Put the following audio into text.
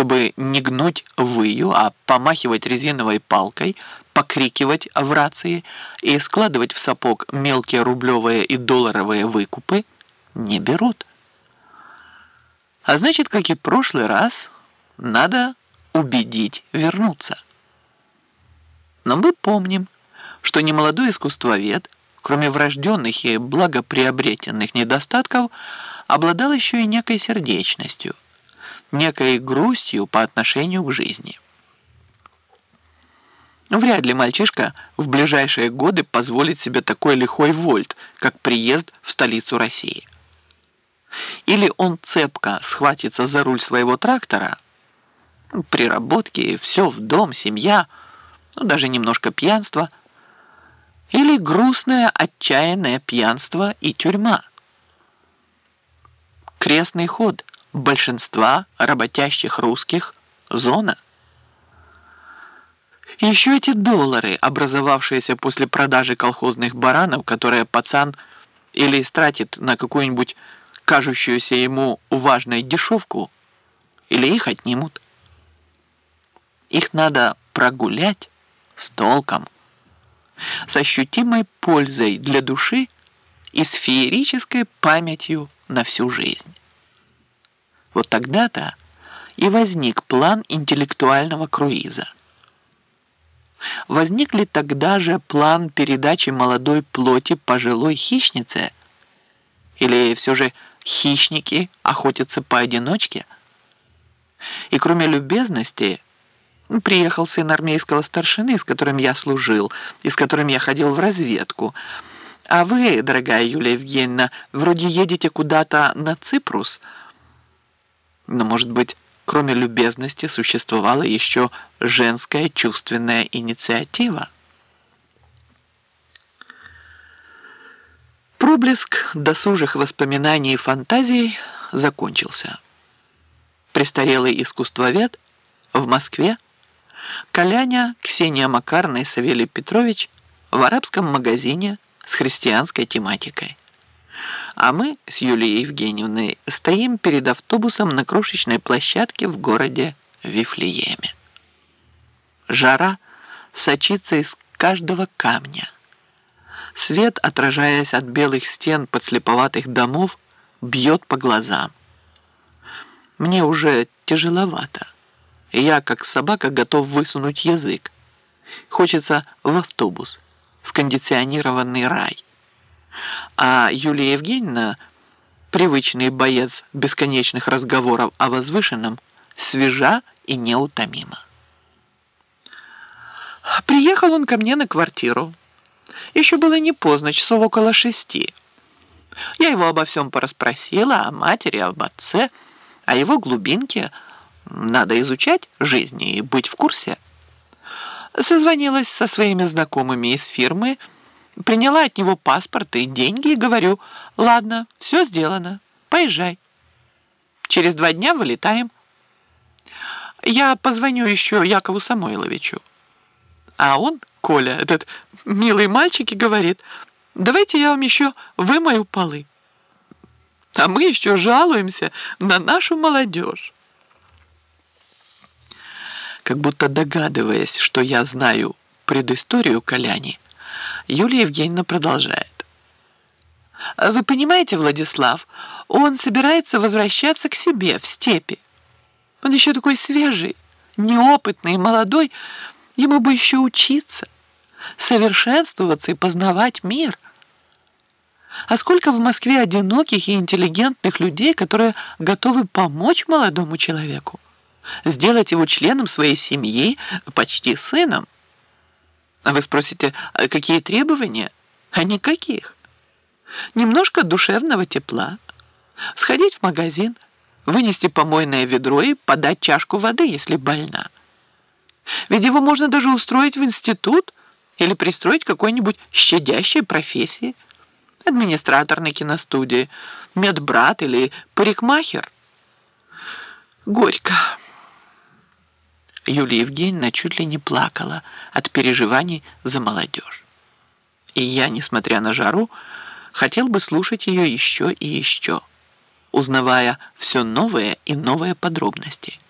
чтобы не гнуть выю, а помахивать резиновой палкой, покрикивать в рации и складывать в сапог мелкие рублевые и долларовые выкупы, не берут. А значит, как и прошлый раз, надо убедить вернуться. Но мы помним, что немолодой искусствовед, кроме врожденных и благоприобретенных недостатков, обладал еще и некой сердечностью, некой грустью по отношению к жизни. Вряд ли мальчишка в ближайшие годы позволит себе такой лихой вольт, как приезд в столицу России. Или он цепко схватится за руль своего трактора, приработки, все в дом, семья, ну, даже немножко пьянства, или грустное, отчаянное пьянство и тюрьма. Крестный ход большинства работящих русских – зона. Еще эти доллары, образовавшиеся после продажи колхозных баранов, которые пацан или истратит на какую-нибудь кажущуюся ему важной дешевку, или их отнимут. Их надо прогулять с толком, с ощутимой пользой для души и с феерической памятью на всю жизнь. Вот тогда-то и возник план интеллектуального круиза. Возник ли тогда же план передачи молодой плоти пожилой хищнице? Или все же хищники охотятся поодиночке. И кроме любезности, приехал сын армейского старшины, с которым я служил, и с которым я ходил в разведку. А вы, дорогая Юлия Евгеньевна, вроде едете куда-то на Ципрус. Но, может быть, кроме любезности существовала еще женская чувственная инициатива? Проблеск досужих воспоминаний и фантазий закончился. Престарелый искусствовед в Москве, Коляня Ксения Макарна и Савелий Петрович в арабском магазине с христианской тематикой. А мы с Юлией Евгеньевной стоим перед автобусом на крошечной площадке в городе Вифлееме. Жара сочится из каждого камня – Свет, отражаясь от белых стен подслеповатых домов, бьет по глазам. Мне уже тяжеловато. Я, как собака, готов высунуть язык. Хочется в автобус, в кондиционированный рай. А Юлия Евгеньевна, привычный боец бесконечных разговоров о возвышенном, свежа и неутомима. Приехал он ко мне на квартиру. Еще было не поздно, часов около шести. Я его обо всем порасспросила, о матери, об отце, о его глубинке. Надо изучать жизнь и быть в курсе. Созвонилась со своими знакомыми из фирмы, приняла от него паспорт и деньги и говорю, ладно, все сделано, поезжай. Через два дня вылетаем. Я позвоню еще Якову Самойловичу. А он, Коля, этот милый мальчик, и говорит, давайте я вам еще вымою полы. А мы еще жалуемся на нашу молодежь. Как будто догадываясь, что я знаю предысторию Коляни, Юлия Евгеньевна продолжает. Вы понимаете, Владислав, он собирается возвращаться к себе в степи. Он еще такой свежий, неопытный, молодой, Ему бы еще учиться, совершенствоваться и познавать мир. А сколько в Москве одиноких и интеллигентных людей, которые готовы помочь молодому человеку, сделать его членом своей семьи, почти сыном. А вы спросите, а какие требования? А никаких. Немножко душевного тепла, сходить в магазин, вынести помойное ведро и подать чашку воды, если больна. Ведь его можно даже устроить в институт или пристроить какой-нибудь щадящей профессии. Администратор на киностудии, медбрат или парикмахер. Горько. Юлия Евгеньевна чуть ли не плакала от переживаний за молодежь. И я, несмотря на жару, хотел бы слушать ее еще и еще, узнавая все новые и новые подробности –